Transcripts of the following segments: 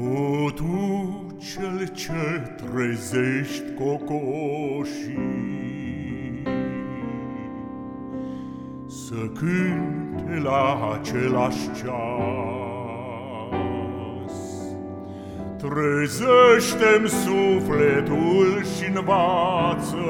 O tu cel ce trezești cocoșii Să cânte la același ceas. Trezește-mi sufletul și învață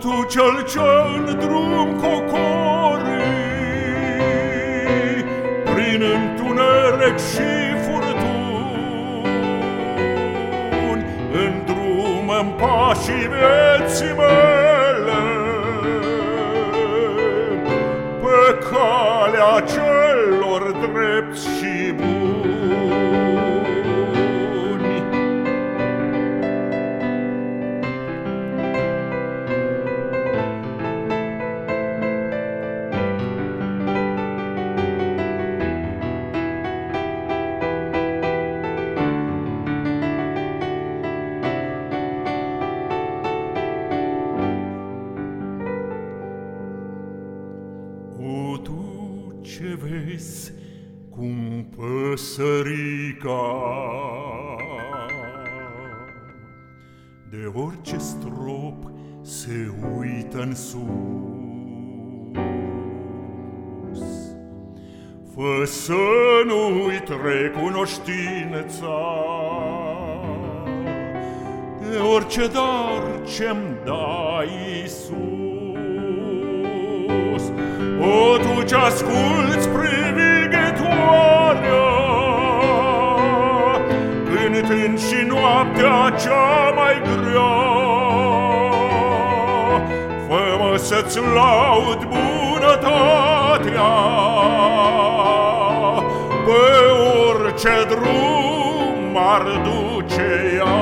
tu cel ce-n drum cocori. Prin întuneric și furtuni În drum în pașii vieții mele ce vezi? Cum păsărica. De orice strop se uită în sus. Fă să nu-i recunoștința De orice dar ce-mi dai, Iisus O, tu ce asculți privighetoarea Cântând și noaptea cea mai grea. Fă-mă să-ți laud bunătatea Pe orice drum ar duce ea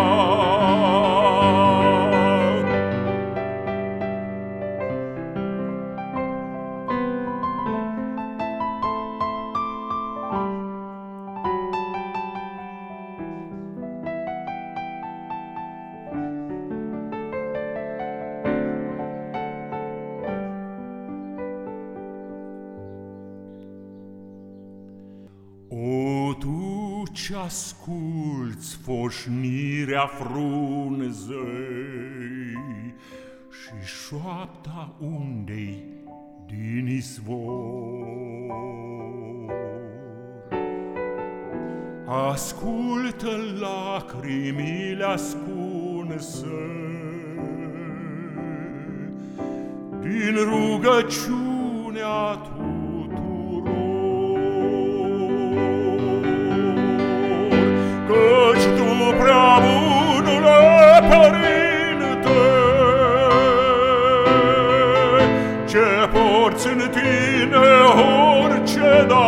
O, tu ce asculți foșnirea frunzei Și șoapta undei din izvor? Ascultă lacrimile ascunse Din rugăciunea tu Herzen tine, horce da.